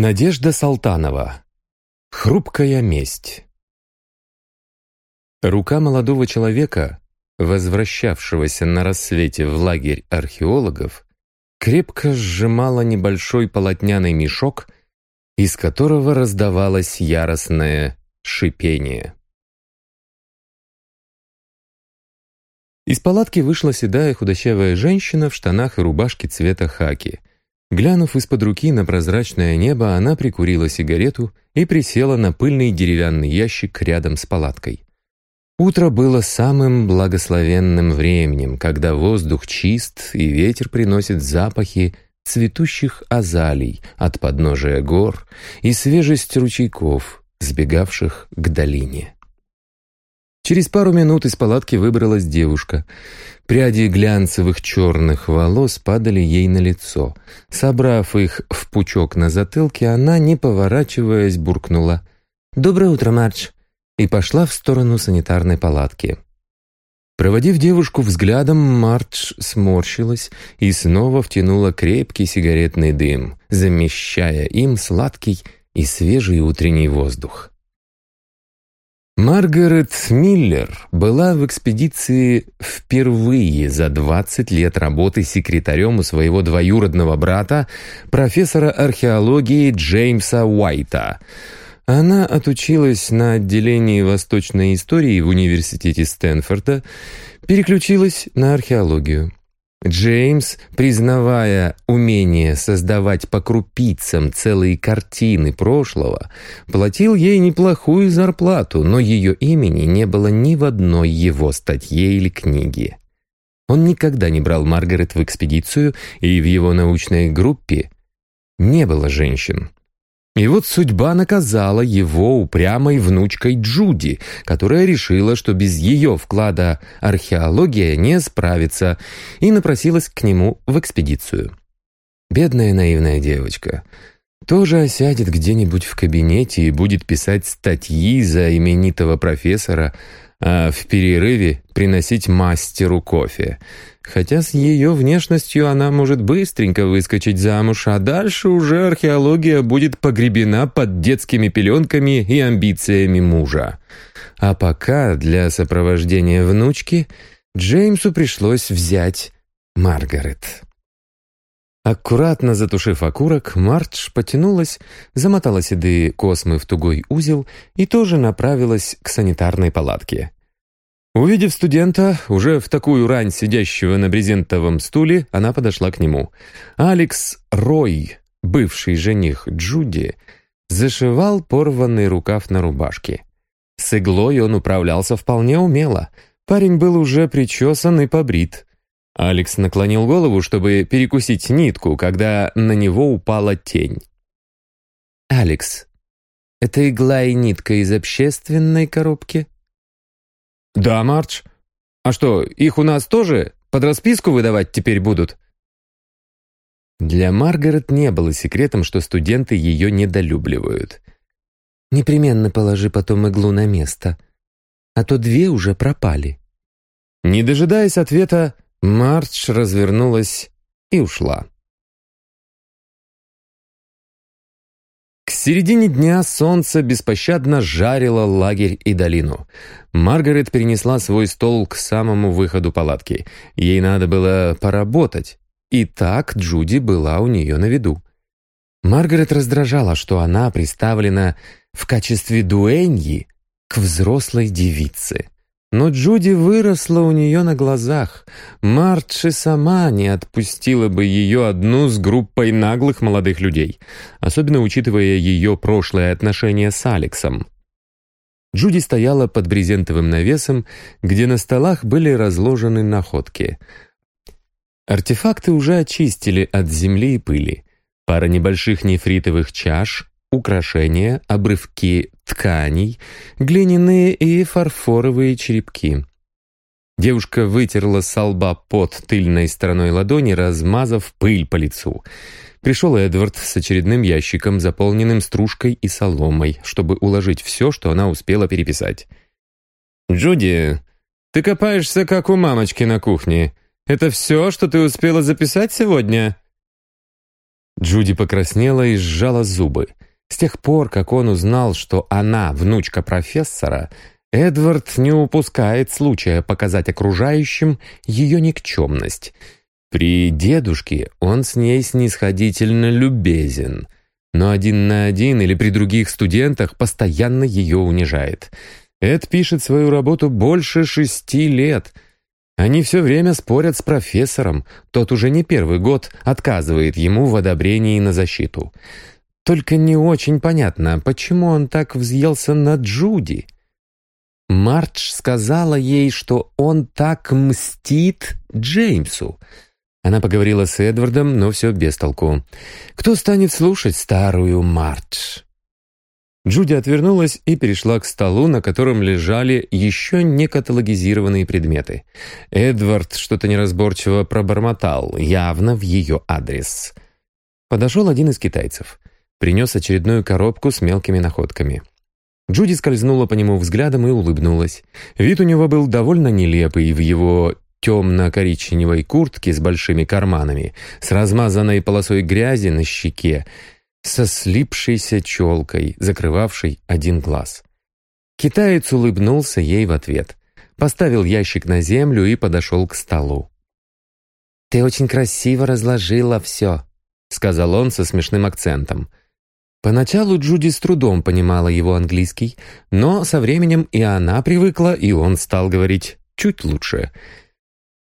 Надежда Салтанова. Хрупкая месть. Рука молодого человека, возвращавшегося на рассвете в лагерь археологов, крепко сжимала небольшой полотняный мешок, из которого раздавалось яростное шипение. Из палатки вышла седая худощавая женщина в штанах и рубашке цвета хаки. Глянув из-под руки на прозрачное небо, она прикурила сигарету и присела на пыльный деревянный ящик рядом с палаткой. Утро было самым благословенным временем, когда воздух чист и ветер приносит запахи цветущих азалий от подножия гор и свежесть ручейков, сбегавших к долине. Через пару минут из палатки выбралась девушка. Пряди глянцевых черных волос падали ей на лицо. Собрав их в пучок на затылке, она, не поворачиваясь, буркнула «Доброе утро, Марч!» И пошла в сторону санитарной палатки. Проводив девушку взглядом, Мардж сморщилась и снова втянула крепкий сигаретный дым, замещая им сладкий и свежий утренний воздух. Маргарет Миллер была в экспедиции впервые за 20 лет работы секретарем у своего двоюродного брата, профессора археологии Джеймса Уайта. Она отучилась на отделении восточной истории в университете Стэнфорда, переключилась на археологию. Джеймс, признавая умение создавать по крупицам целые картины прошлого, платил ей неплохую зарплату, но ее имени не было ни в одной его статье или книге. Он никогда не брал Маргарет в экспедицию, и в его научной группе не было женщин. И вот судьба наказала его упрямой внучкой Джуди, которая решила, что без ее вклада археология не справится, и напросилась к нему в экспедицию. Бедная наивная девочка. Тоже осядет где-нибудь в кабинете и будет писать статьи за именитого профессора, а в перерыве приносить мастеру кофе. Хотя с ее внешностью она может быстренько выскочить замуж, а дальше уже археология будет погребена под детскими пеленками и амбициями мужа. А пока для сопровождения внучки Джеймсу пришлось взять Маргарет. Аккуратно затушив окурок, Мардж потянулась, замотала седые космы в тугой узел и тоже направилась к санитарной палатке. Увидев студента, уже в такую рань сидящего на брезентовом стуле, она подошла к нему. Алекс Рой, бывший жених Джуди, зашивал порванный рукав на рубашке. С иглой он управлялся вполне умело. Парень был уже причесан и побрит. Алекс наклонил голову, чтобы перекусить нитку, когда на него упала тень. «Алекс, это игла и нитка из общественной коробки?» «Да, Мардж. А что, их у нас тоже под расписку выдавать теперь будут?» Для Маргарет не было секретом, что студенты ее недолюбливают. «Непременно положи потом иглу на место, а то две уже пропали». Не дожидаясь ответа, Мардж развернулась и ушла. К середине дня солнце беспощадно жарило лагерь и долину. Маргарет перенесла свой стол к самому выходу палатки. Ей надо было поработать. И так Джуди была у нее на виду. Маргарет раздражала, что она представлена в качестве дуэньи к взрослой девице. Но Джуди выросла у нее на глазах. Мартши сама не отпустила бы ее одну с группой наглых молодых людей, особенно учитывая ее прошлое отношение с Алексом. Джуди стояла под брезентовым навесом, где на столах были разложены находки. Артефакты уже очистили от земли и пыли. Пара небольших нефритовых чаш, украшения, обрывки тканей, глиняные и фарфоровые черепки. Девушка вытерла с лба под тыльной стороной ладони, размазав пыль по лицу. Пришел Эдвард с очередным ящиком, заполненным стружкой и соломой, чтобы уложить все, что она успела переписать. «Джуди, ты копаешься, как у мамочки на кухне. Это все, что ты успела записать сегодня?» Джуди покраснела и сжала зубы. С тех пор, как он узнал, что она внучка профессора, Эдвард не упускает случая показать окружающим ее никчемность. При дедушке он с ней снисходительно любезен, но один на один или при других студентах постоянно ее унижает. Эд пишет свою работу больше шести лет. Они все время спорят с профессором, тот уже не первый год отказывает ему в одобрении на защиту. Только не очень понятно, почему он так взъелся на Джуди. Мардж сказала ей, что он так мстит Джеймсу. Она поговорила с Эдвардом, но все без толку. Кто станет слушать старую Мардж? Джуди отвернулась и перешла к столу, на котором лежали еще не каталогизированные предметы. Эдвард что-то неразборчиво пробормотал, явно в ее адрес. Подошел один из китайцев. Принес очередную коробку с мелкими находками. Джуди скользнула по нему взглядом и улыбнулась. Вид у него был довольно нелепый в его темно-коричневой куртке с большими карманами, с размазанной полосой грязи на щеке, со слипшейся челкой, закрывавшей один глаз. Китаец улыбнулся ей в ответ, поставил ящик на землю и подошел к столу. «Ты очень красиво разложила все», — сказал он со смешным акцентом. Поначалу Джуди с трудом понимала его английский, но со временем и она привыкла, и он стал говорить чуть лучше.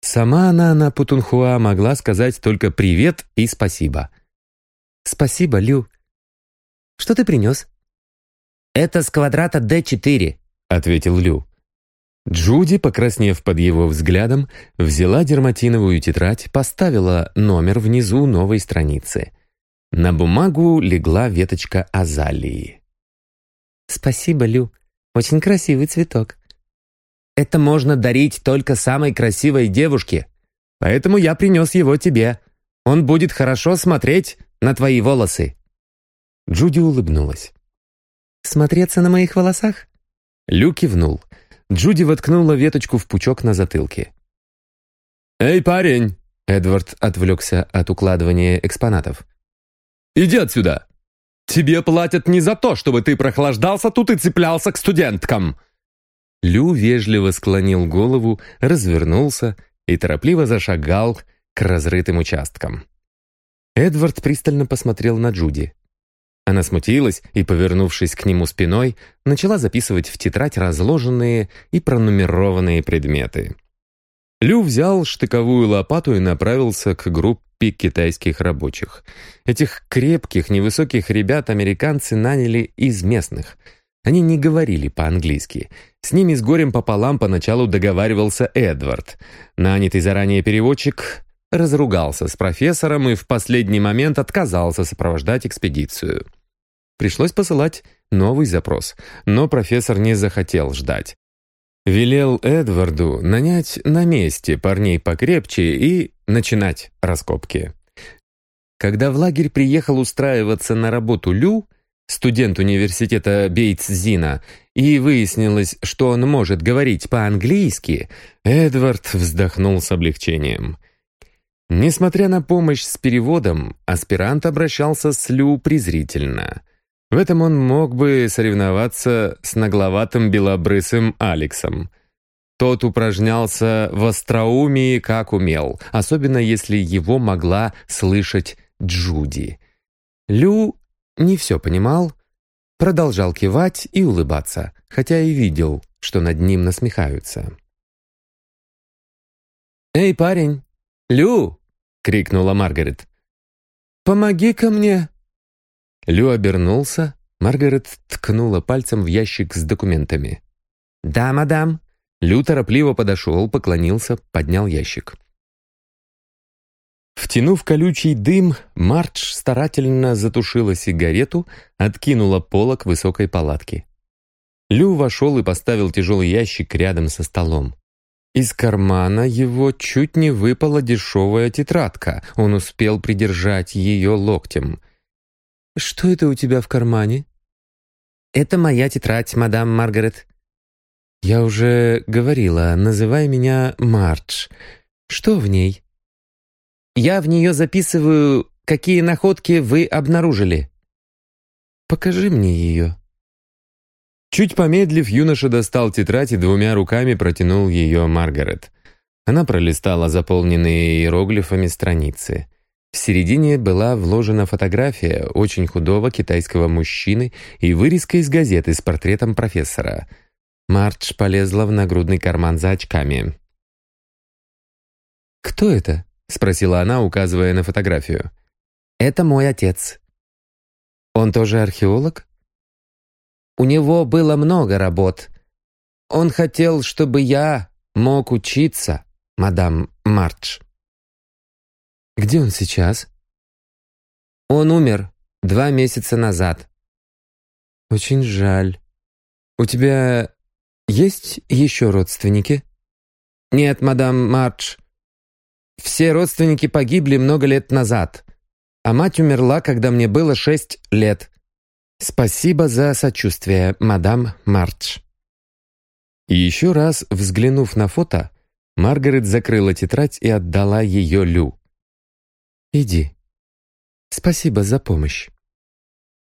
Сама она на Путунхуа могла сказать только «привет» и «спасибо». «Спасибо, Лю. Что ты принес?» «Это с квадрата D4», — ответил Лю. Джуди, покраснев под его взглядом, взяла дерматиновую тетрадь, поставила номер внизу новой страницы — на бумагу легла веточка азалии. «Спасибо, Лю. Очень красивый цветок». «Это можно дарить только самой красивой девушке, поэтому я принес его тебе. Он будет хорошо смотреть на твои волосы». Джуди улыбнулась. «Смотреться на моих волосах?» Лю кивнул. Джуди воткнула веточку в пучок на затылке. «Эй, парень!» Эдвард отвлекся от укладывания экспонатов. Иди отсюда! Тебе платят не за то, чтобы ты прохлаждался тут и цеплялся к студенткам!» Лю вежливо склонил голову, развернулся и торопливо зашагал к разрытым участкам. Эдвард пристально посмотрел на Джуди. Она смутилась и, повернувшись к нему спиной, начала записывать в тетрадь разложенные и пронумерованные предметы. Лю взял штыковую лопату и направился к группе китайских рабочих. Этих крепких, невысоких ребят американцы наняли из местных. Они не говорили по-английски. С ними с горем пополам поначалу договаривался Эдвард. Нанятый заранее переводчик разругался с профессором и в последний момент отказался сопровождать экспедицию. Пришлось посылать новый запрос, но профессор не захотел ждать. Велел Эдварду нанять на месте парней покрепче и начинать раскопки. Когда в лагерь приехал устраиваться на работу Лю, студент университета Бейтс-Зина, и выяснилось, что он может говорить по-английски, Эдвард вздохнул с облегчением. Несмотря на помощь с переводом, аспирант обращался с Лю презрительно. В этом он мог бы соревноваться с нагловатым белобрысым Алексом. Тот упражнялся в остроумии как умел, особенно если его могла слышать Джуди. Лю не все понимал, продолжал кивать и улыбаться, хотя и видел, что над ним насмехаются. «Эй, парень! Лю!» — крикнула Маргарет. «Помоги-ка мне!» Лю обернулся, Маргарет ткнула пальцем в ящик с документами. «Да, мадам». Лю торопливо подошел, поклонился, поднял ящик. Втянув колючий дым, Мардж старательно затушила сигарету, откинула полок высокой палатки. Лю вошел и поставил тяжелый ящик рядом со столом. Из кармана его чуть не выпала дешевая тетрадка. Он успел придержать ее локтем. «Что это у тебя в кармане?» «Это моя тетрадь, мадам Маргарет». «Я уже говорила, называй меня Мардж. Что в ней?» «Я в нее записываю, какие находки вы обнаружили». «Покажи мне ее». Чуть помедлив, юноша достал тетрадь и двумя руками протянул ее Маргарет. Она пролистала заполненные иероглифами страницы. В середине была вложена фотография очень худого китайского мужчины и вырезка из газеты с портретом профессора. Мардж полезла в нагрудный карман за очками. «Кто это?» — спросила она, указывая на фотографию. «Это мой отец». «Он тоже археолог?» У него было много работ. Он хотел, чтобы я мог учиться, мадам Мардж. Где он сейчас? Он умер два месяца назад. Очень жаль. У тебя есть еще родственники? Нет, мадам Мардж. Все родственники погибли много лет назад, а мать умерла, когда мне было шесть лет. «Спасибо за сочувствие, мадам Мардж». И еще раз, взглянув на фото, Маргарет закрыла тетрадь и отдала ее Лю. «Иди. Спасибо за помощь».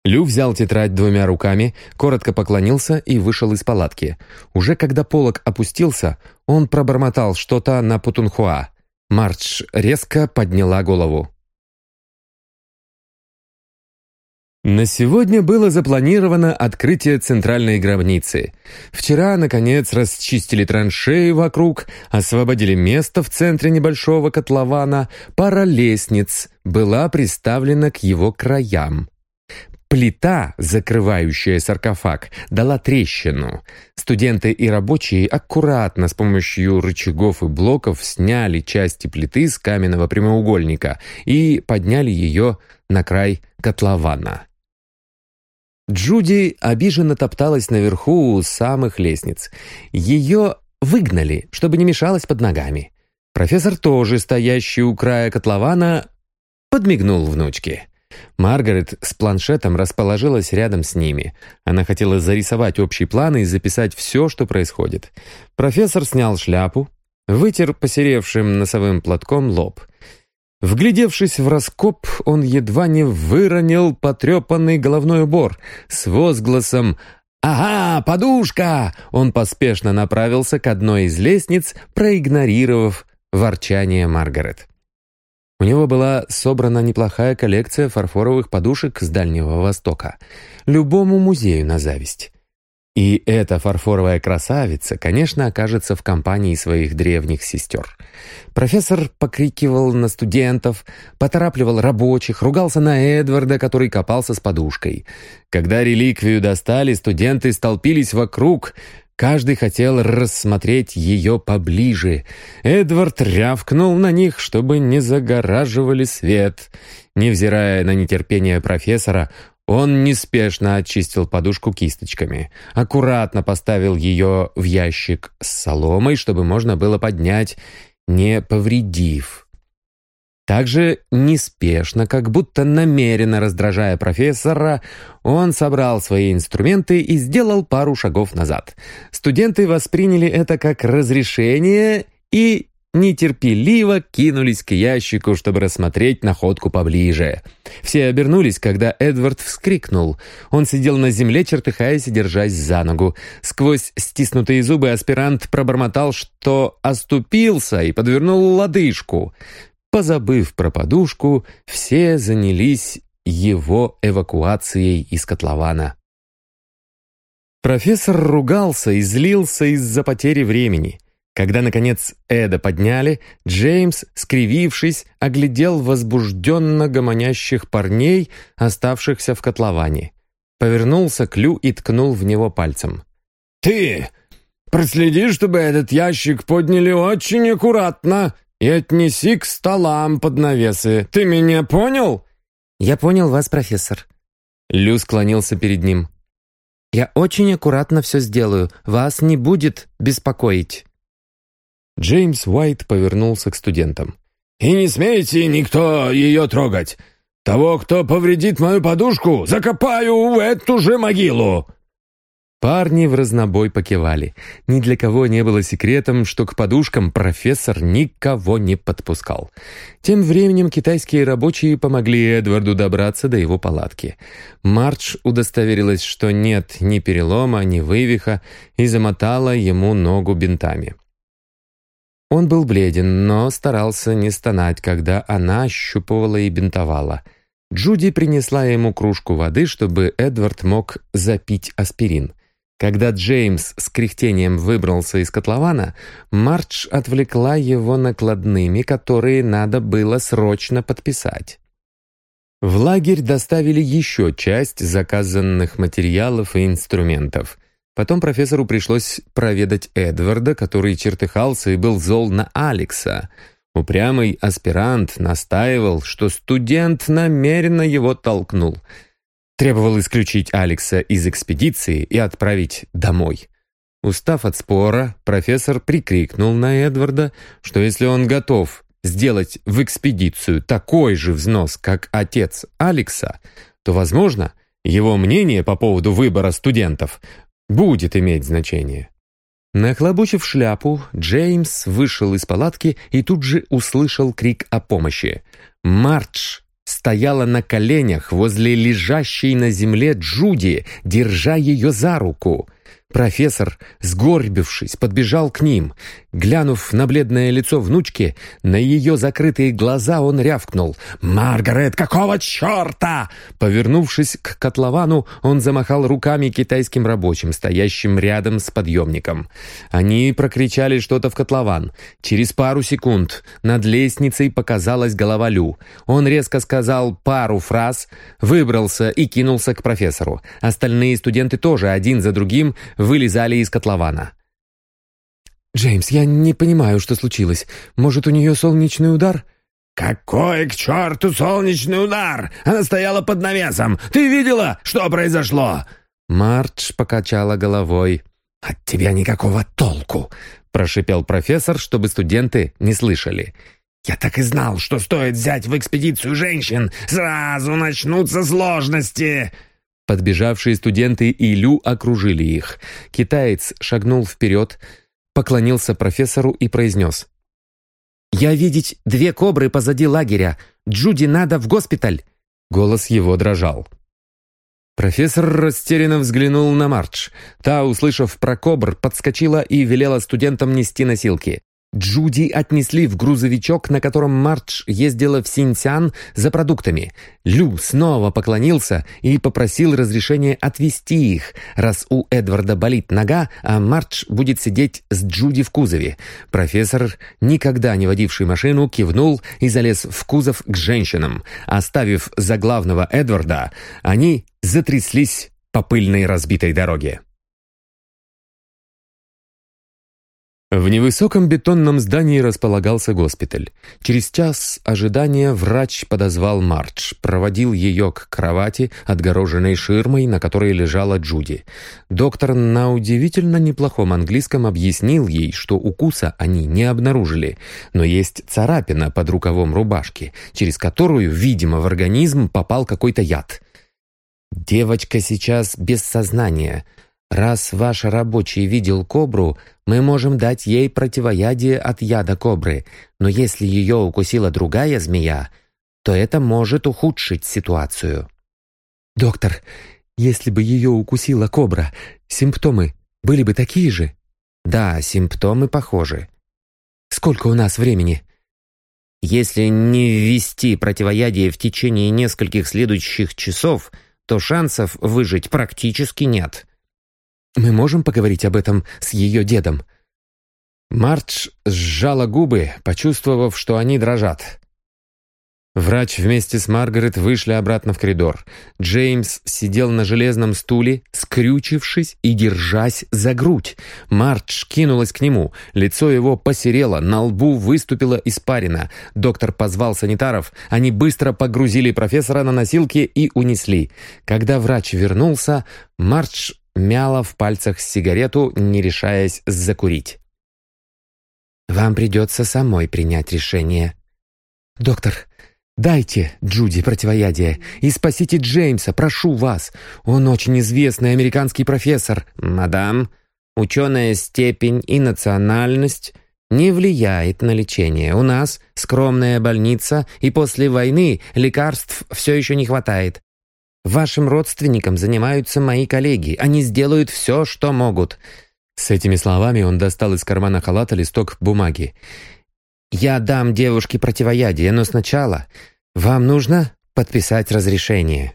Лю взял тетрадь двумя руками, коротко поклонился и вышел из палатки. Уже когда полог опустился, он пробормотал что-то на путунхуа. Мардж резко подняла голову. На сегодня было запланировано открытие центральной гробницы. Вчера, наконец, расчистили траншеи вокруг, освободили место в центре небольшого котлована, пара лестниц была приставлена к его краям. Плита, закрывающая саркофаг, дала трещину. Студенты и рабочие аккуратно с помощью рычагов и блоков сняли части плиты с каменного прямоугольника и подняли ее на край котлована. Джуди обиженно топталась наверху у самых лестниц. Ее выгнали, чтобы не мешалась под ногами. Профессор, тоже стоящий у края котлована, подмигнул внучке. Маргарет с планшетом расположилась рядом с ними. Она хотела зарисовать общий план и записать все, что происходит. Профессор снял шляпу, вытер посеревшим носовым платком лоб — Вглядевшись в раскоп, он едва не выронил потрепанный головной убор. С возгласом «Ага, подушка!» Он поспешно направился к одной из лестниц, проигнорировав ворчание Маргарет. У него была собрана неплохая коллекция фарфоровых подушек с Дальнего Востока. Любому музею на зависть. И эта фарфоровая красавица, конечно, окажется в компании своих древних сестер. Профессор покрикивал на студентов, поторапливал рабочих, ругался на Эдварда, который копался с подушкой. Когда реликвию достали, студенты столпились вокруг. Каждый хотел рассмотреть ее поближе. Эдвард рявкнул на них, чтобы не загораживали свет. Невзирая на нетерпение профессора, он неспешно очистил подушку кисточками, аккуратно поставил ее в ящик с соломой, чтобы можно было поднять, не повредив. Также неспешно, как будто намеренно раздражая профессора, он собрал свои инструменты и сделал пару шагов назад. Студенты восприняли это как разрешение и нетерпеливо кинулись к ящику, чтобы рассмотреть находку поближе. Все обернулись, когда Эдвард вскрикнул. Он сидел на земле, чертыхаясь и держась за ногу. Сквозь стиснутые зубы аспирант пробормотал, что оступился и подвернул лодыжку. Позабыв про подушку, все занялись его эвакуацией из котлована. Профессор ругался и злился из-за потери времени. Когда, наконец, Эда подняли, Джеймс, скривившись, оглядел возбужденно гомонящих парней, оставшихся в котловане. Повернулся к Лю и ткнул в него пальцем. «Ты! Проследи, чтобы этот ящик подняли очень аккуратно и отнеси к столам под навесы. Ты меня понял?» «Я понял вас, профессор». Лю склонился перед ним. «Я очень аккуратно все сделаю. Вас не будет беспокоить». Джеймс Уайт повернулся к студентам. «И не смейте никто ее трогать! Того, кто повредит мою подушку, закопаю в эту же могилу!» Парни в разнобой покивали. Ни для кого не было секретом, что к подушкам профессор никого не подпускал. Тем временем китайские рабочие помогли Эдварду добраться до его палатки. Мардж удостоверилась, что нет ни перелома, ни вывиха, и замотала ему ногу бинтами. Он был бледен, но старался не стонать, когда она ощупывала и бинтовала. Джуди принесла ему кружку воды, чтобы Эдвард мог запить аспирин. Когда Джеймс с кряхтением выбрался из котлована, Мардж отвлекла его накладными, которые надо было срочно подписать. В лагерь доставили еще часть заказанных материалов и инструментов. Потом профессору пришлось проведать Эдварда, который чертыхался и был зол на Алекса. Упрямый аспирант настаивал, что студент намеренно его толкнул — Требовал исключить Алекса из экспедиции и отправить домой. Устав от спора, профессор прикрикнул на Эдварда, что если он готов сделать в экспедицию такой же взнос, как отец Алекса, то, возможно, его мнение по поводу выбора студентов будет иметь значение. Нахлобучив шляпу, Джеймс вышел из палатки и тут же услышал крик о помощи. «Мардж!» стояла на коленях возле лежащей на земле Джуди, держа ее за руку. Профессор, сгорбившись, подбежал к ним. Глянув на бледное лицо внучки, на ее закрытые глаза он рявкнул. «Маргарет, какого черта?» Повернувшись к котловану, он замахал руками китайским рабочим, стоящим рядом с подъемником. Они прокричали что-то в котлован. Через пару секунд над лестницей показалась голова Лю. Он резко сказал пару фраз, выбрался и кинулся к профессору. Остальные студенты тоже один за другим вылезали из котлована. «Джеймс, я не понимаю, что случилось. Может, у нее солнечный удар?» «Какой к черту солнечный удар? Она стояла под навесом. Ты видела, что произошло?» Мардж покачала головой. «От тебя никакого толку», — прошипел профессор, чтобы студенты не слышали. «Я так и знал, что стоит взять в экспедицию женщин. Сразу начнутся сложности!» Подбежавшие студенты и Лю окружили их. Китаец шагнул вперед, поклонился профессору и произнес. «Я видеть две кобры позади лагеря. Джуди надо в госпиталь!» Голос его дрожал. Профессор растерянно взглянул на Мардж. Та, услышав про кобр, подскочила и велела студентам нести носилки. Джуди отнесли в грузовичок, на котором Мардж ездила в Синьцян за продуктами. Лю снова поклонился и попросил разрешения отвезти их, раз у Эдварда болит нога, а Мардж будет сидеть с Джуди в кузове. Профессор, никогда не водивший машину, кивнул и залез в кузов к женщинам. Оставив за главного Эдварда, они затряслись по пыльной разбитой дороге. В невысоком бетонном здании располагался госпиталь. Через час ожидания врач подозвал Мардж, проводил ее к кровати, отгороженной ширмой, на которой лежала Джуди. Доктор на удивительно неплохом английском объяснил ей, что укуса они не обнаружили, но есть царапина под рукавом рубашки, через которую, видимо, в организм попал какой-то яд. «Девочка сейчас без сознания», Раз ваш рабочий видел кобру, мы можем дать ей противоядие от яда кобры, но если ее укусила другая змея, то это может ухудшить ситуацию. Доктор, если бы ее укусила кобра, симптомы были бы такие же? Да, симптомы похожи. Сколько у нас времени? Если не ввести противоядие в течение нескольких следующих часов, то шансов выжить практически нет. Мы можем поговорить об этом с ее дедом?» Мардж сжала губы, почувствовав, что они дрожат. Врач вместе с Маргарет вышли обратно в коридор. Джеймс сидел на железном стуле, скрючившись и держась за грудь. Мардж кинулась к нему. Лицо его посерело, на лбу выступила испарина. Доктор позвал санитаров. Они быстро погрузили профессора на носилки и унесли. Когда врач вернулся, Мардж мяла в пальцах сигарету, не решаясь закурить. Вам придется самой принять решение. Доктор, дайте Джуди противоядие и спасите Джеймса, прошу вас. Он очень известный американский профессор. Мадам, ученая степень и национальность не влияет на лечение. У нас скромная больница, и после войны лекарств все еще не хватает. Вашим родственникам занимаются мои коллеги. Они сделают все, что могут». С этими словами он достал из кармана халата листок бумаги. «Я дам девушке противоядие, но сначала вам нужно подписать разрешение».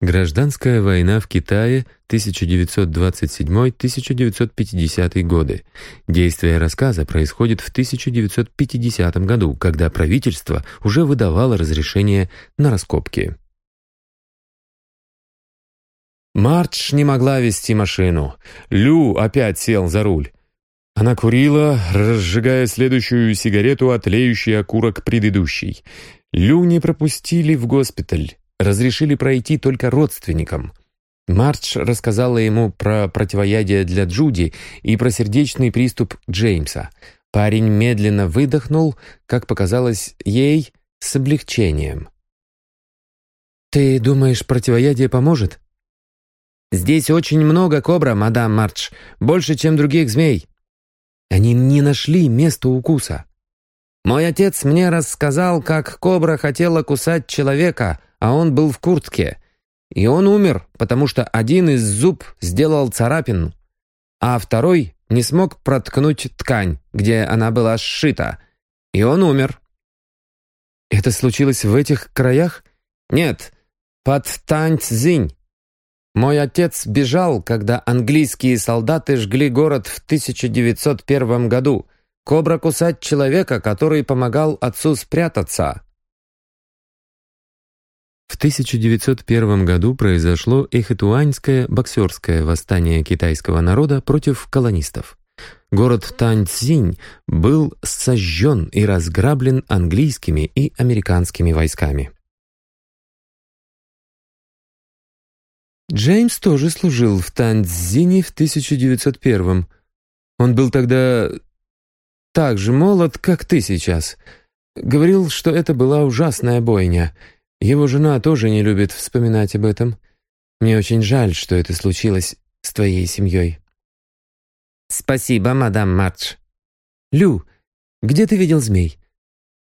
Гражданская война в Китае 1927-1950 годы. Действие рассказа происходит в 1950 году, когда правительство уже выдавало разрешение на раскопки. Мардж не могла вести машину. Лю опять сел за руль. Она курила, разжигая следующую сигарету, отлеющий окурок предыдущей. Лю не пропустили в госпиталь разрешили пройти только родственникам. Мардж рассказала ему про противоядие для Джуди и про сердечный приступ Джеймса. Парень медленно выдохнул, как показалось ей, с облегчением. «Ты думаешь, противоядие поможет?» «Здесь очень много кобра, мадам Мардж, больше, чем других змей». Они не нашли места укуса. «Мой отец мне рассказал, как кобра хотела кусать человека», а он был в куртке. И он умер, потому что один из зуб сделал царапину, а второй не смог проткнуть ткань, где она была сшита. И он умер. Это случилось в этих краях? Нет, под Таньцзинь. Мой отец бежал, когда английские солдаты жгли город в 1901 году. Кобра кусать человека, который помогал отцу спрятаться. В 1901 году произошло Эхэтуаньское боксерское восстание китайского народа против колонистов. Город Таньцзинь был сожжен и разграблен английскими и американскими войсками. Джеймс тоже служил в Таньцзине в 1901 Он был тогда так же молод, как ты сейчас. Говорил, что это была ужасная бойня — его жена тоже не любит вспоминать об этом. Мне очень жаль, что это случилось с твоей семьей». «Спасибо, мадам Мардж». «Лю, где ты видел змей?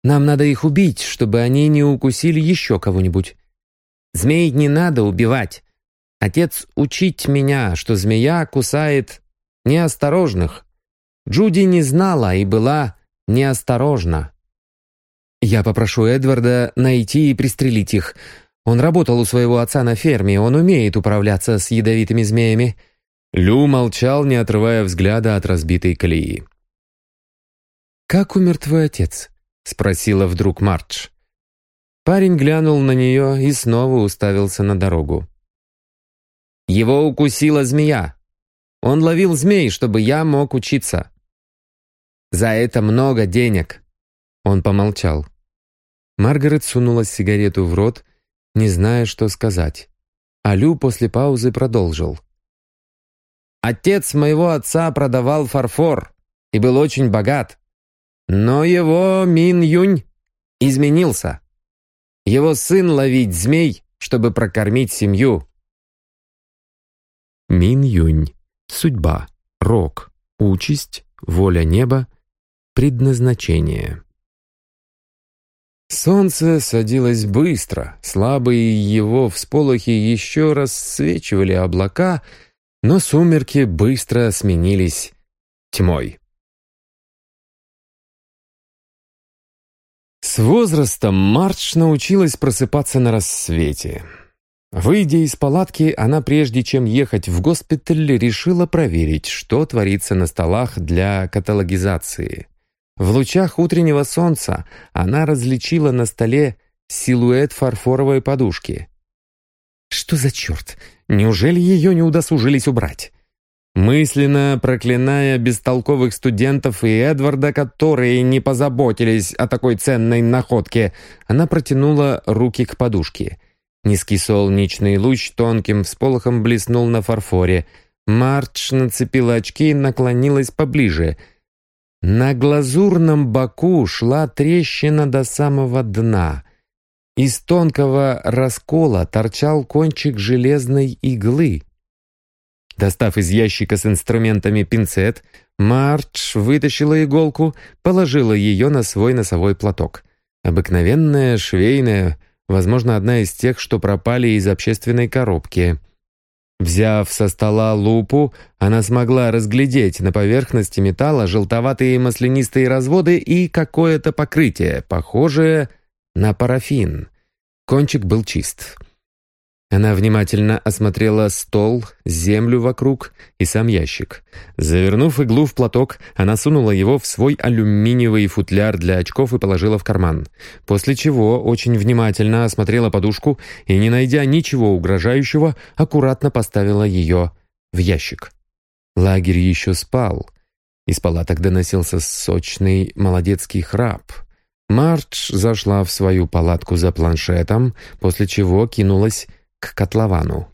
Нам надо их убить, чтобы они не укусили еще кого-нибудь». «Змей не надо убивать. Отец учить меня, что змея кусает неосторожных. Джуди не знала и была неосторожна». Я попрошу Эдварда найти и пристрелить их. Он работал у своего отца на ферме, он умеет управляться с ядовитыми змеями». Лю молчал, не отрывая взгляда от разбитой колеи. «Как умер твой отец?» — спросила вдруг Мардж. Парень глянул на нее и снова уставился на дорогу. «Его укусила змея. Он ловил змей, чтобы я мог учиться. За это много денег. Он помолчал. Маргарет сунула сигарету в рот, не зная, что сказать. А Лю после паузы продолжил. «Отец моего отца продавал фарфор и был очень богат. Но его Мин Юнь изменился. Его сын ловить змей, чтобы прокормить семью». Мин Юнь. Судьба. Рок. Участь. Воля неба. Предназначение. Солнце садилось быстро, слабые его всполохи еще раз свечивали облака, но сумерки быстро сменились тьмой. С возрастом Мардж научилась просыпаться на рассвете. Выйдя из палатки, она, прежде чем ехать в госпиталь, решила проверить, что творится на столах для каталогизации. В лучах утреннего солнца она различила на столе силуэт фарфоровой подушки. Что за черт? Неужели ее не удосужились убрать? Мысленно проклиная бестолковых студентов и Эдварда, которые не позаботились о такой ценной находке, она протянула руки к подушке. Низкий солнечный луч тонким всполохом блеснул на фарфоре. Мардж нацепила очки и наклонилась поближе. На глазурном боку шла трещина до самого дна. Из тонкого раскола торчал кончик железной иглы. Достав из ящика с инструментами пинцет, Мардж вытащила иголку, положила ее на свой носовой платок. Обыкновенная, швейная, возможно, одна из тех, что пропали из общественной коробки. Взяв со стола лупу, она смогла разглядеть на поверхности металла желтоватые маслянистые разводы и какое-то покрытие, похожее на парафин. Кончик был чист. Она внимательно осмотрела стол, землю вокруг и сам ящик. Завернув иглу в платок, она сунула его в свой алюминиевый футляр для очков и положила в карман. После чего очень внимательно осмотрела подушку и, не найдя ничего угрожающего, аккуратно поставила ее в ящик. Лагерь еще спал. Из палаток доносился сочный молодецкий храп. Мардж зашла в свою палатку за планшетом, после чего кинулась к котловану.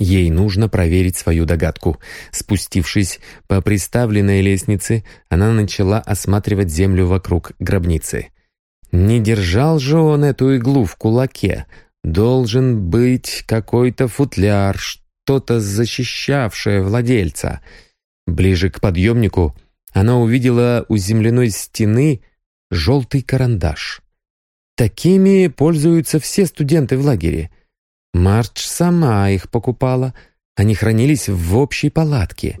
Ей нужно проверить свою догадку. Спустившись по приставленной лестнице, она начала осматривать землю вокруг гробницы. Не держал же он эту иглу в кулаке. Должен быть какой-то футляр, что-то защищавшее владельца. Ближе к подъемнику она увидела у земляной стены желтый карандаш. Такими пользуются все студенты в лагере — Мардж сама их покупала. Они хранились в общей палатке.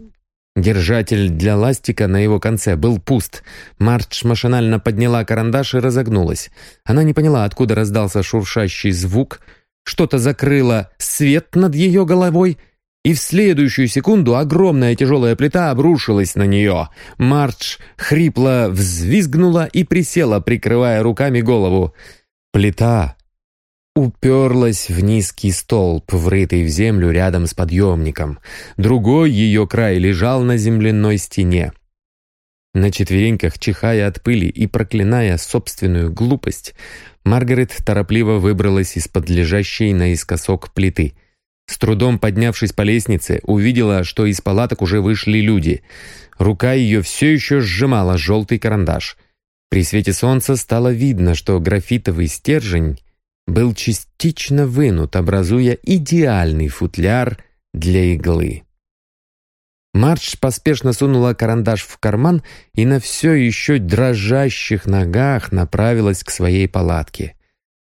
Держатель для ластика на его конце был пуст. Мардж машинально подняла карандаш и разогнулась. Она не поняла, откуда раздался шуршащий звук. Что-то закрыло свет над ее головой, и в следующую секунду огромная тяжелая плита обрушилась на нее. Мардж хрипло взвизгнула и присела, прикрывая руками голову. Плита уперлась в низкий столб, врытый в землю рядом с подъемником. Другой ее край лежал на земляной стене. На четвереньках, чихая от пыли и проклиная собственную глупость, Маргарет торопливо выбралась из-под лежащей наискосок плиты. С трудом поднявшись по лестнице, увидела, что из палаток уже вышли люди. Рука ее все еще сжимала желтый карандаш. При свете солнца стало видно, что графитовый стержень был частично вынут, образуя идеальный футляр для иглы. Мардж поспешно сунула карандаш в карман и на все еще дрожащих ногах направилась к своей палатке.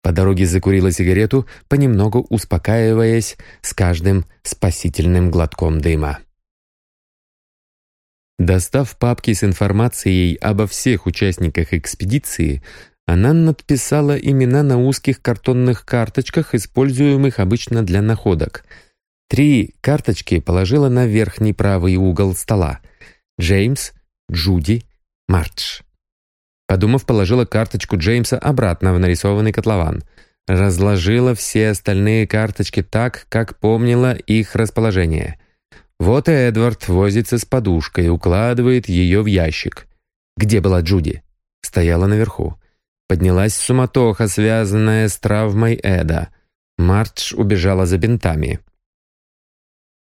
По дороге закурила сигарету, понемногу успокаиваясь с каждым спасительным глотком дыма. Достав папки с информацией обо всех участниках экспедиции, она надписала имена на узких картонных карточках, используемых обычно для находок. Три карточки положила на верхний правый угол стола. Джеймс, Джуди, Мардж. Подумав, положила карточку Джеймса обратно в нарисованный котлован. Разложила все остальные карточки так, как помнила их расположение. Вот Эдвард возится с подушкой, укладывает ее в ящик. Где была Джуди? Стояла наверху. Поднялась суматоха, связанная с травмой Эда. Мардж убежала за бинтами.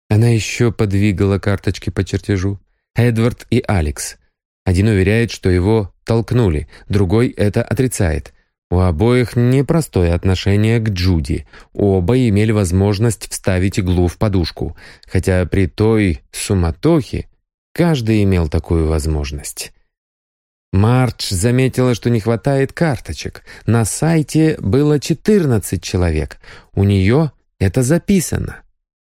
Она еще подвигала карточки по чертежу. Эдвард и Алекс. Один уверяет, что его толкнули, другой это отрицает. У обоих непростое отношение к Джуди. Оба имели возможность вставить иглу в подушку, хотя при той суматохе каждый имел такую возможность. Мардж заметила, что не хватает карточек. На сайте было 14 человек. У нее это записано.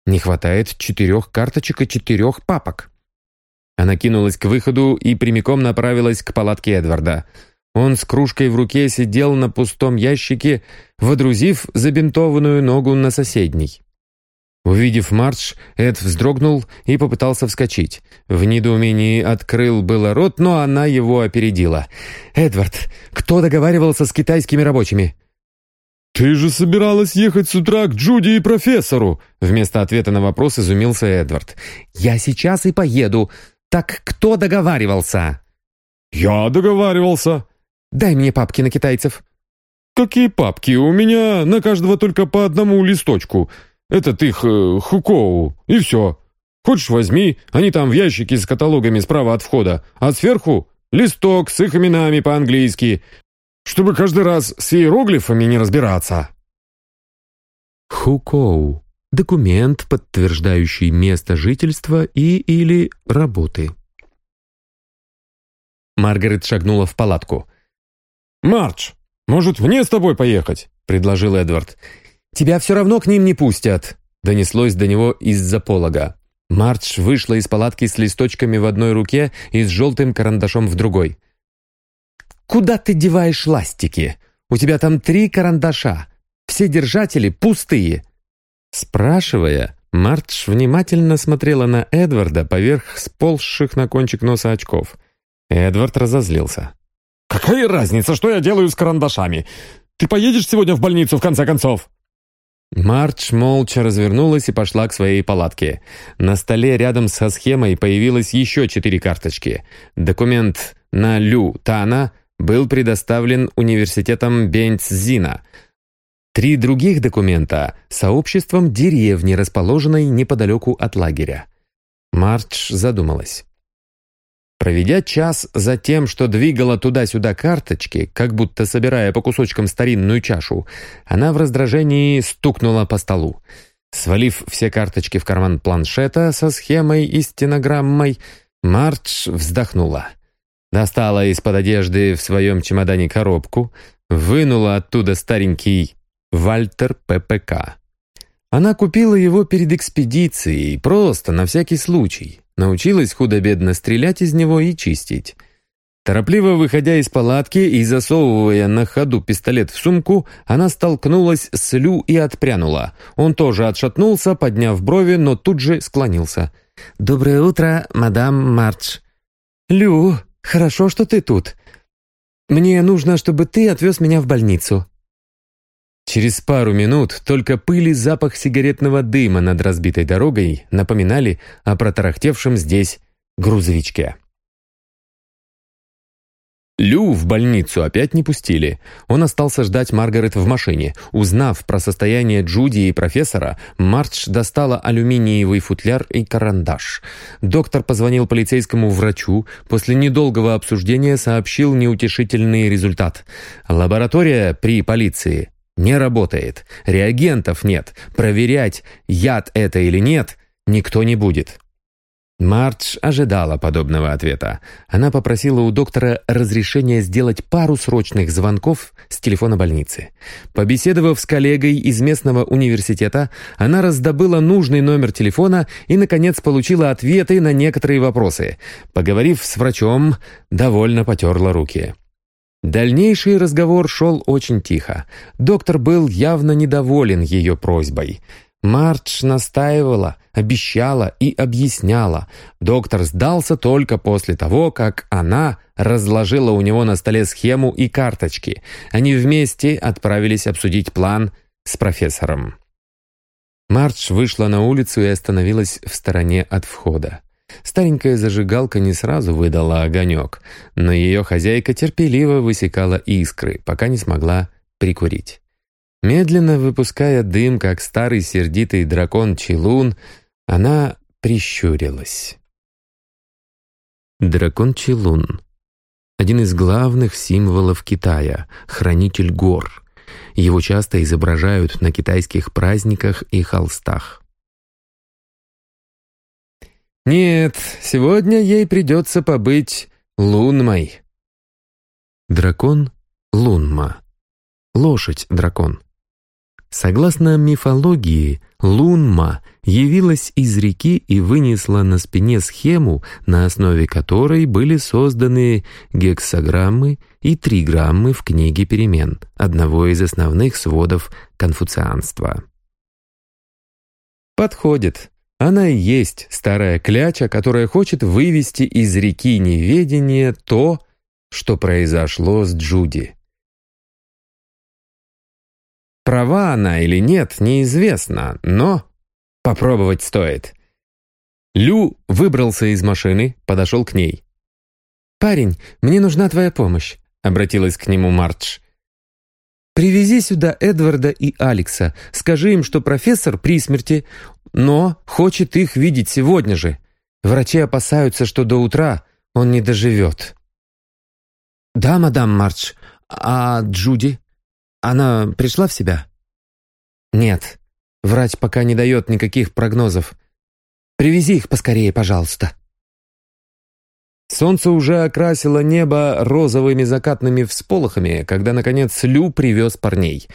Не хватает четырех карточек и четырех папок. Она кинулась к выходу и прямиком направилась к палатке Эдварда. Он с кружкой в руке сидел на пустом ящике, водрузив забинтованную ногу на соседней. Увидев Мардж, Эд вздрогнул и попытался вскочить. В недоумении открыл было рот, но она его опередила. «Эдвард, кто договаривался с китайскими рабочими?» «Ты же собиралась ехать с утра к Джуди и профессору!» Вместо ответа на вопрос изумился Эдвард. «Я сейчас и поеду. Так кто договаривался?» «Я договаривался». «Дай мне папки на китайцев». «Какие папки? У меня на каждого только по одному листочку. Этот их э, Хукоу, и все. Хочешь, возьми, они там в ящике с каталогами справа от входа, а сверху листок с их именами по-английски, чтобы каждый раз с иероглифами не разбираться». Хукоу – документ, подтверждающий место жительства и или работы. Маргарет шагнула в палатку. «Мардж, может, мне с тобой поехать?» – предложил Эдвард. «Тебя все равно к ним не пустят», – донеслось до него из-за полога. Мардж вышла из палатки с листочками в одной руке и с желтым карандашом в другой. «Куда ты деваешь ластики? У тебя там три карандаша. Все держатели пустые». Спрашивая, Мардж внимательно смотрела на Эдварда поверх сползших на кончик носа очков. Эдвард разозлился. «Какая разница, что я делаю с карандашами? Ты поедешь сегодня в больницу, в конце концов?» Мардж молча развернулась и пошла к своей палатке. На столе рядом со схемой появилось еще четыре карточки. Документ на Лю Тана был предоставлен университетом Бенцзина. Три других документа — сообществом деревни, расположенной неподалеку от лагеря. Мардж задумалась. Проведя час за тем, что двигала туда-сюда карточки, как будто собирая по кусочкам старинную чашу, она в раздражении стукнула по столу. Свалив все карточки в карман планшета со схемой и стенограммой, Мардж вздохнула. Достала из-под одежды в своем чемодане коробку, вынула оттуда старенький «Вальтер ППК». Она купила его перед экспедицией, просто на всякий случай. Научилась худо-бедно стрелять из него и чистить. Торопливо выходя из палатки и засовывая на ходу пистолет в сумку, она столкнулась с Лю и отпрянула. Он тоже отшатнулся, подняв брови, но тут же склонился. «Доброе утро, мадам Мардж». «Лю, хорошо, что ты тут. Мне нужно, чтобы ты отвез меня в больницу». Через пару минут только пыль и запах сигаретного дыма над разбитой дорогой напоминали о протарахтевшем здесь грузовичке. Лю в больницу опять не пустили. Он остался ждать Маргарет в машине. Узнав про состояние Джуди и профессора, Мардж достала алюминиевый футляр и карандаш. Доктор позвонил полицейскому врачу. После недолгого обсуждения сообщил неутешительный результат. Лаборатория при полиции не работает, реагентов нет, проверять, яд это или нет, никто не будет. Мардж ожидала подобного ответа. Она попросила у доктора разрешения сделать пару срочных звонков с телефона больницы. Побеседовав с коллегой из местного университета, она раздобыла нужный номер телефона и, наконец, получила ответы на некоторые вопросы. Поговорив с врачом, довольно потерла руки. Дальнейший разговор шел очень тихо. Доктор был явно недоволен ее просьбой. Мардж настаивала, обещала и объясняла. Доктор сдался только после того, как она разложила у него на столе схему и карточки. Они вместе отправились обсудить план с профессором. Мардж вышла на улицу и остановилась в стороне от входа. Старенькая зажигалка не сразу выдала огонек, но ее хозяйка терпеливо высекала искры, пока не смогла прикурить. Медленно выпуская дым, как старый сердитый дракон Чилун, она прищурилась. Дракон Чилун — один из главных символов Китая, хранитель гор. Его часто изображают на китайских праздниках и холстах. Нет, сегодня ей придется побыть Лунмой. Дракон — Лунма. Лошадь-дракон. Согласно мифологии, Лунма явилась из реки и вынесла на спине схему, на основе которой были созданы гексограммы и триграммы в книге перемен, одного из основных сводов конфуцианства. Подходит. Она и есть старая кляча, которая хочет вывести из реки неведения то, что произошло с Джуди. Права она или нет, неизвестно, но попробовать стоит. Лю выбрался из машины, подошел к ней. «Парень, мне нужна твоя помощь», — обратилась к нему Мардж. Привези сюда Эдварда и Алекса. Скажи им, что профессор при смерти, но хочет их видеть сегодня же. Врачи опасаются, что до утра он не доживет». «Да, мадам Марч. А Джуди? Она пришла в себя?» «Нет. Врач пока не дает никаких прогнозов. Привези их поскорее, пожалуйста». Солнце уже окрасило небо розовыми закатными всполохами, когда, наконец, Лю привез парней.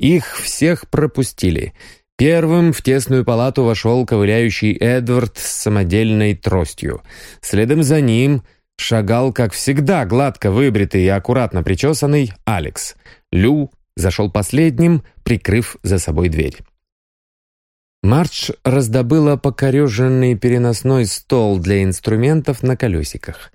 Их всех пропустили. Первым в тесную палату вошел ковыляющий Эдвард с самодельной тростью. Следом за ним шагал, как всегда, гладко выбритый и аккуратно причесанный Алекс. Лю зашел последним, прикрыв за собой дверь. Мардж раздобыла покореженный переносной стол для инструментов на колесиках.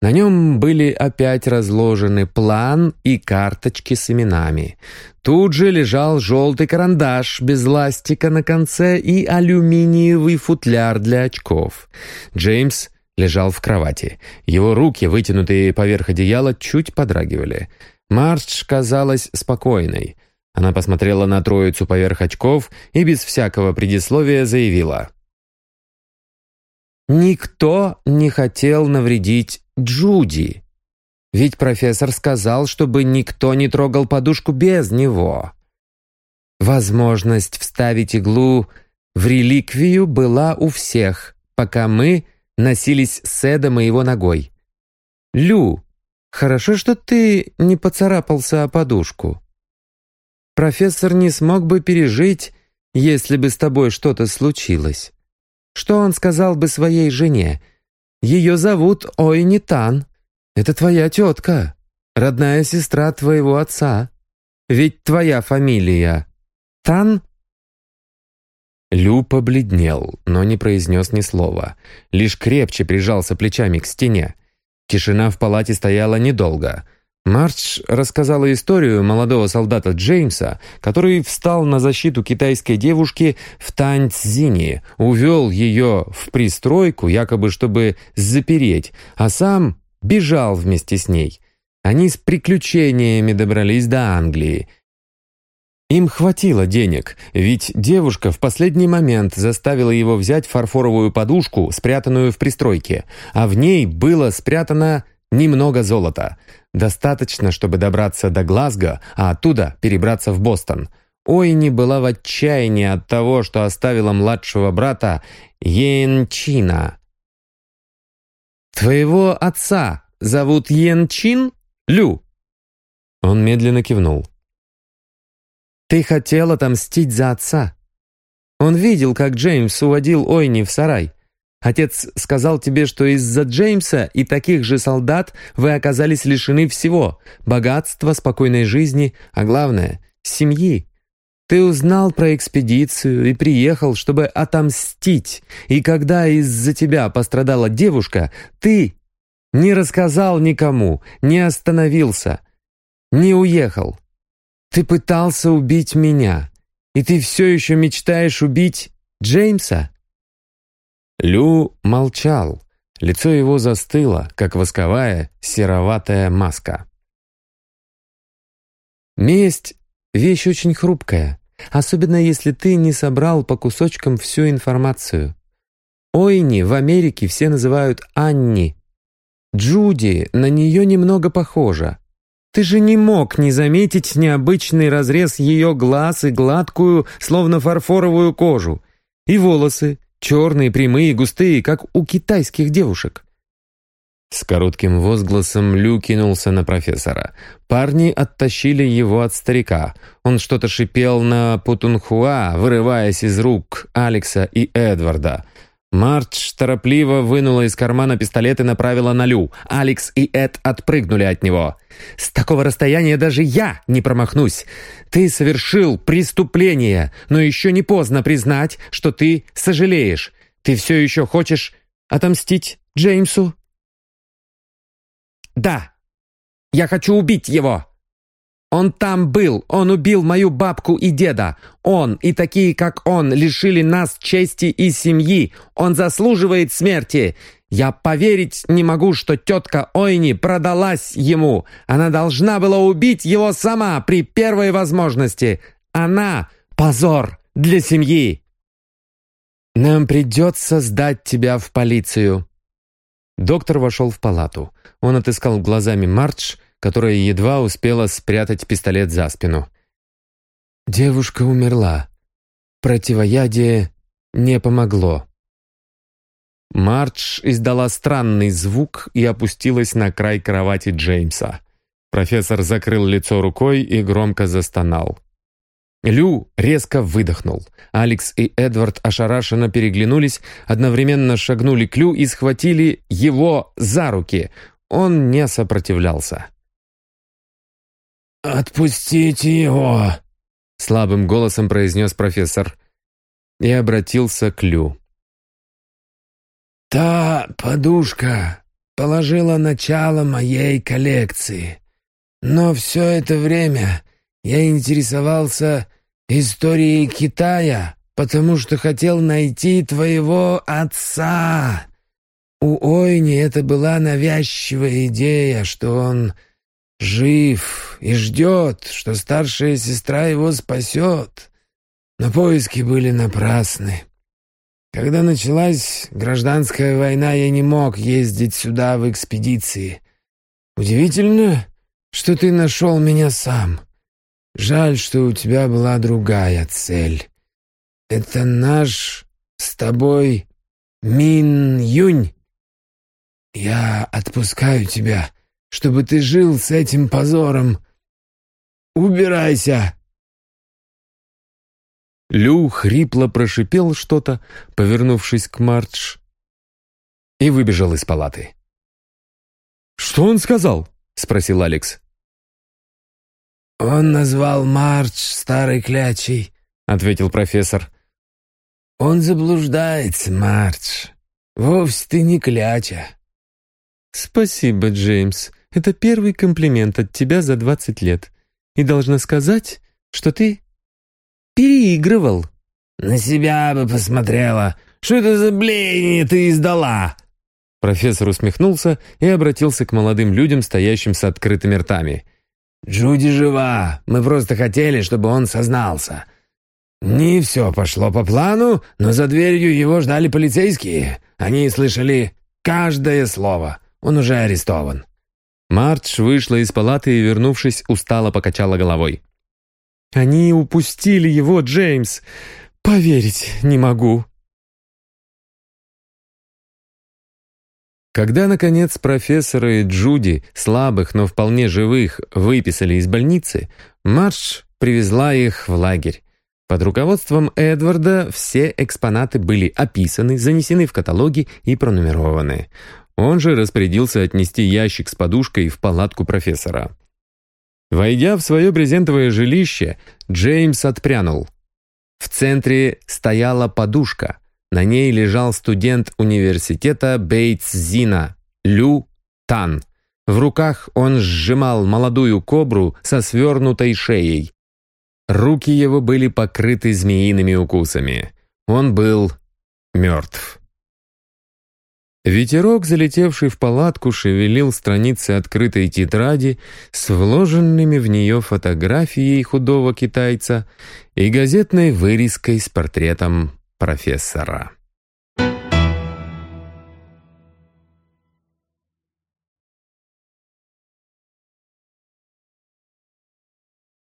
На нем были опять разложены план и карточки с именами. Тут же лежал желтый карандаш без ластика на конце и алюминиевый футляр для очков. Джеймс лежал в кровати. Его руки, вытянутые поверх одеяла, чуть подрагивали. Мардж казалась спокойной — она посмотрела на троицу поверх очков и без всякого предисловия заявила. «Никто не хотел навредить Джуди. Ведь профессор сказал, чтобы никто не трогал подушку без него. Возможность вставить иглу в реликвию была у всех, пока мы носились с Эдом и его ногой. Лю, хорошо, что ты не поцарапался о подушку профессор не смог бы пережить, если бы с тобой что-то случилось. Что он сказал бы своей жене? Ее зовут Ойнитан. Это твоя тетка, родная сестра твоего отца. Ведь твоя фамилия Тан?» Лю побледнел, но не произнес ни слова. Лишь крепче прижался плечами к стене. Тишина в палате стояла недолго — Мардж рассказала историю молодого солдата Джеймса, который встал на защиту китайской девушки в Таньцзине, увел ее в пристройку, якобы чтобы запереть, а сам бежал вместе с ней. Они с приключениями добрались до Англии. Им хватило денег, ведь девушка в последний момент заставила его взять фарфоровую подушку, спрятанную в пристройке, а в ней было спрятано немного золота — Достаточно, чтобы добраться до Глазго, а оттуда перебраться в Бостон. Ойни была в отчаянии от того, что оставила младшего брата Йенчина. «Твоего отца зовут Йенчин? Лю?» Он медленно кивнул. «Ты хотел отомстить за отца. Он видел, как Джеймс уводил Ойни в сарай. Отец сказал тебе, что из-за Джеймса и таких же солдат вы оказались лишены всего — богатства, спокойной жизни, а главное — семьи. Ты узнал про экспедицию и приехал, чтобы отомстить. И когда из-за тебя пострадала девушка, ты не рассказал никому, не остановился, не уехал. Ты пытался убить меня, и ты все еще мечтаешь убить Джеймса?» Лю молчал. Лицо его застыло, как восковая сероватая маска. «Месть — вещь очень хрупкая, особенно если ты не собрал по кусочкам всю информацию. Ойни в Америке все называют Анни. Джуди на нее немного похожа. Ты же не мог не заметить необычный разрез ее глаз и гладкую, словно фарфоровую кожу, и волосы, Черные, прямые, густые, как у китайских девушек. С коротким возгласом Лю кинулся на профессора. Парни оттащили его от старика. Он что-то шипел на Путунхуа, вырываясь из рук Алекса и Эдварда. Мардж торопливо вынула из кармана пистолет и направила на Лю. Алекс и Эд отпрыгнули от него. «С такого расстояния даже я не промахнусь. Ты совершил преступление, но еще не поздно признать, что ты сожалеешь. Ты все еще хочешь отомстить Джеймсу?» «Да, я хочу убить его!» Он там был, он убил мою бабку и деда. Он и такие, как он, лишили нас чести и семьи. Он заслуживает смерти. Я поверить не могу, что тетка Ойни продалась ему. Она должна была убить его сама при первой возможности. Она — позор для семьи. Нам придется сдать тебя в полицию. Доктор вошел в палату. Он отыскал глазами Мардж, которая едва успела спрятать пистолет за спину. Девушка умерла. Противоядие не помогло. Мардж издала странный звук и опустилась на край кровати Джеймса. Профессор закрыл лицо рукой и громко застонал. Лю резко выдохнул. Алекс и Эдвард ошарашенно переглянулись, одновременно шагнули к Лю и схватили его за руки. Он не сопротивлялся. «Отпустите его!» — слабым голосом произнес профессор и обратился к Лю. «Та подушка положила начало моей коллекции, но все это время я интересовался историей Китая, потому что хотел найти твоего отца. У Ойни это была навязчивая идея, что он жив и ждет, что старшая сестра его спасет. Но поиски были напрасны. Когда началась гражданская война, я не мог ездить сюда в экспедиции. Удивительно, что ты нашел меня сам. Жаль, что у тебя была другая цель. Это наш с тобой Мин Юнь. Я отпускаю тебя, чтобы ты жил с этим позором. Убирайся!» Лю хрипло прошипел что-то, повернувшись к Мардж, и выбежал из палаты. «Что он сказал?» — спросил Алекс. «Он назвал Мардж старой клячей», — ответил профессор. «Он заблуждается, Мардж. Вовсе ты не кляча». «Спасибо, Джеймс. Это первый комплимент от тебя за двадцать лет. И должна сказать, что ты переигрывал». «На себя бы посмотрела. Что это за блеяние ты издала?» Профессор усмехнулся и обратился к молодым людям, стоящим с открытыми ртами. «Джуди жива. Мы просто хотели, чтобы он сознался. Не все пошло по плану, но за дверью его ждали полицейские. Они слышали каждое слово. Он уже арестован». Мардж вышла из палаты и, вернувшись, устало покачала головой. «Они упустили его, Джеймс. Поверить не могу». Когда, наконец, профессора и Джуди, слабых, но вполне живых, выписали из больницы, Марш привезла их в лагерь. Под руководством Эдварда все экспонаты были описаны, занесены в каталоги и пронумерованы. Он же распорядился отнести ящик с подушкой в палатку профессора. Войдя в свое брезентовое жилище, Джеймс отпрянул. В центре стояла подушка. На ней лежал студент университета Бейтс-Зина, Лю Тан. В руках он сжимал молодую кобру со свернутой шеей. Руки его были покрыты змеиными укусами. Он был мертв. Ветерок, залетевший в палатку, шевелил страницы открытой тетради с вложенными в нее фотографией худого китайца и газетной вырезкой с портретом профессора.